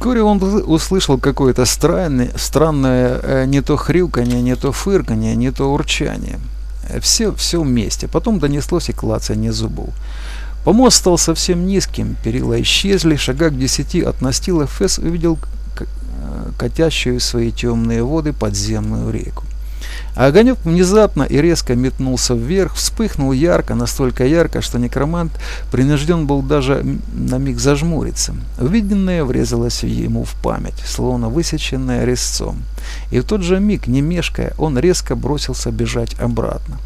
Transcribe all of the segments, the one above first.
Вскоре он услышал какое-то странное, странное э, не то хрюканье, не то фырканье, не то урчание. Все, все вместе. Потом донеслось и клацанье зубов. Помост стал совсем низким, перила исчезли, шагах десяти от настила Фесс увидел э, катящую свои темные воды подземную реку. А огонек внезапно и резко метнулся вверх, вспыхнул ярко, настолько ярко, что некромант принужден был даже на миг зажмуриться. Увиденное врезалось ему в память, словно высеченное резцом. И в тот же миг, не мешкая, он резко бросился бежать обратно.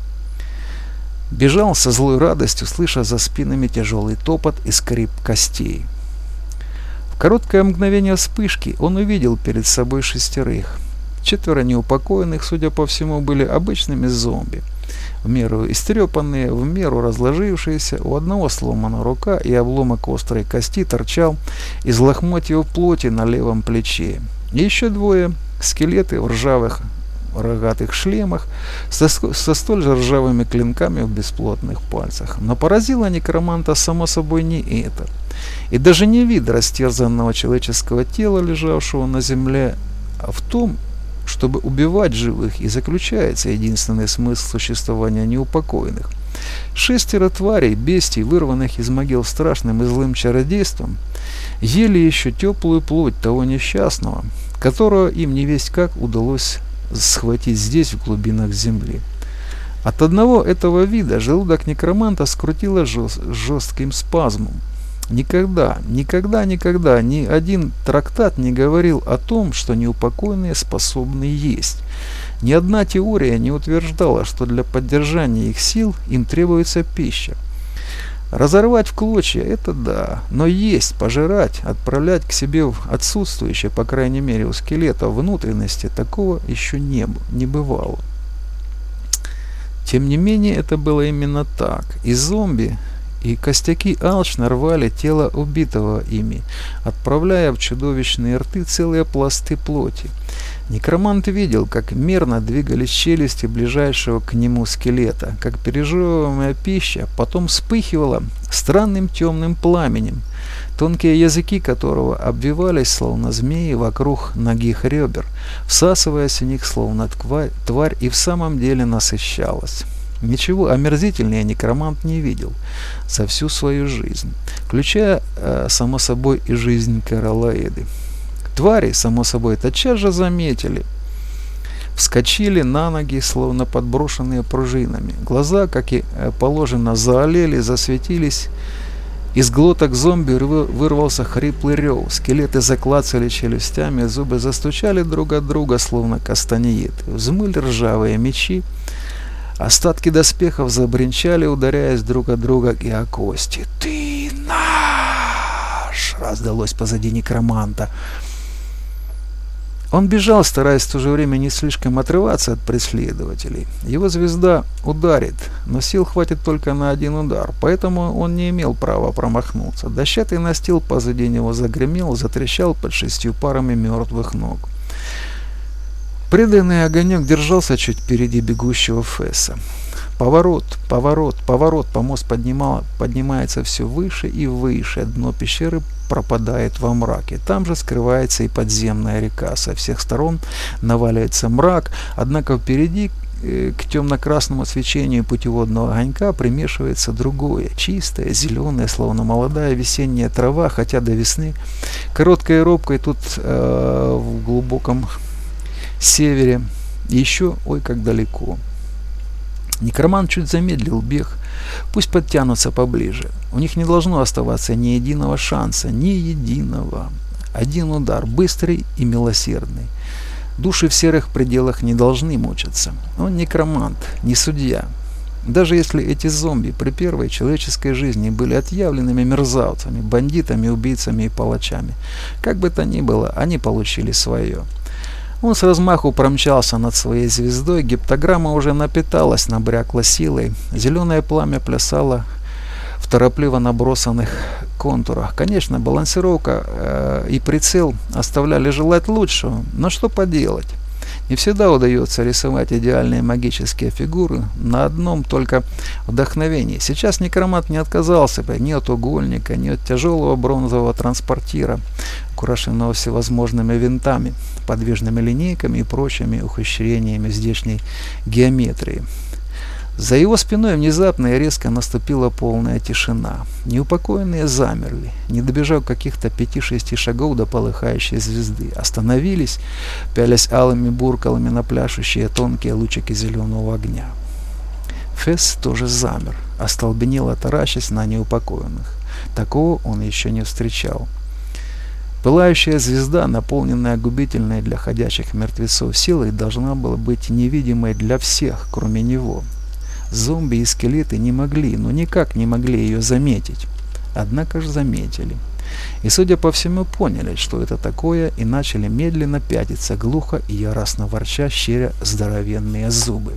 Бежал со злой радостью, слыша за спинами тяжелый топот и скрип костей. В короткое мгновение вспышки он увидел перед собой шестерых. Четверо неупокоенных, судя по всему, были обычными зомби. В меру истрепанные, в меру разложившиеся, у одного сломана рука и обломок острой кости торчал из лохмотьев плоти на левом плече. И еще двое скелеты в ржавых рогатых шлемах со, со столь же ржавыми клинками в бесплотных пальцах. Но поразило некроманта само собой не это. И даже не вид растерзанного человеческого тела, лежавшего на земле, а в том, чтобы убивать живых, и заключается единственный смысл существования неупокоенных. Шестеро тварей, бестий, вырванных из могил страшным и злым чародейством, ели еще теплую плоть того несчастного, которого им не весть как удалось схватить здесь, в глубинах земли. От одного этого вида желудок некроманта скрутило жест, жестким спазмом. Никогда, никогда, никогда ни один трактат не говорил о том, что неупокоенные способны есть. Ни одна теория не утверждала, что для поддержания их сил им требуется пища. Разорвать в клочья – это да, но есть, пожирать, отправлять к себе в отсутствующие, по крайней мере у скелета, внутренности, такого еще не, не бывало. Тем не менее, это было именно так. И зомби и костяки алчно рвали тело убитого ими, отправляя в чудовищные рты целые пласты плоти. Некромант видел, как мерно двигались челюсти ближайшего к нему скелета, как пережевываемая пища потом вспыхивала странным темным пламенем, тонкие языки которого обвивались, словно змеи, вокруг ногих ребер, всасываясь в них, словно тварь, и в самом деле насыщалась. Ничего омерзительнее некромант не видел за всю свою жизнь, включая, э, само собой, и жизнь Каралаиды. Твари, само собой, тотчас же заметили. Вскочили на ноги, словно подброшенные пружинами. Глаза, как и э, положено, заолели, засветились. Из глоток зомби вырвался хриплый рев. Скелеты заклацали челюстями, зубы застучали друг от друга, словно кастаньеты. Взмыли ржавые мечи. Остатки доспехов забринчали, ударяясь друг от друга и о кости. «Ты наш!» — раздалось позади некроманта. Он бежал, стараясь в то же время не слишком отрываться от преследователей. Его звезда ударит, но сил хватит только на один удар, поэтому он не имел права промахнуться. Дощатый настил позади него загремел, затрещал под шестью парами мертвых ног. Преданный огонек держался чуть впереди бегущего Фесса. Поворот, поворот, поворот, помост поднимал, поднимается все выше и выше, дно пещеры пропадает во мраке. Там же скрывается и подземная река. Со всех сторон наваливается мрак, однако впереди э, к темно-красному свечению путеводного огонька примешивается другое, чистое, зеленое, словно молодая весенняя трава, хотя до весны короткой и тут э, в глубоком севере. еще, ой, как далеко. Некроман чуть замедлил бег. Пусть подтянутся поближе. У них не должно оставаться ни единого шанса, ни единого. Один удар, быстрый и милосердный. Души в серых пределах не должны мучиться. Он некромант, не судья. Даже если эти зомби при первой человеческой жизни были отъявленными мерзавцами, бандитами, убийцами и палачами, как бы то ни было, они получили свое. Он с размаху промчался над своей звездой, гиптограмма уже напиталась, набрякла силой. Зеленое пламя плясало в торопливо набросанных контурах. Конечно, балансировка э, и прицел оставляли желать лучшего, но что поделать? Не всегда удается рисовать идеальные магические фигуры на одном только вдохновении. Сейчас некромат не отказался бы ни от угольника, ни от тяжелого бронзового транспортира, украшенного всевозможными винтами, подвижными линейками и прочими ухищрениями здешней геометрии. За его спиной внезапно и резко наступила полная тишина. Неупокоенные замерли, не добежав каких-то пяти-шести шагов до полыхающей звезды. Остановились, пялясь алыми буркалами на пляшущие тонкие лучики зеленого огня. Фесс тоже замер, остолбенело таращась на неупокоенных. Такого он еще не встречал. Пылающая звезда, наполненная губительной для ходячих мертвецов силой, должна была быть невидимой для всех, кроме него. Зомби и скелеты не могли, но никак не могли ее заметить. Однако же заметили. И, судя по всему, поняли, что это такое, и начали медленно пятиться, глухо и яростно ворча, щеря здоровенные зубы.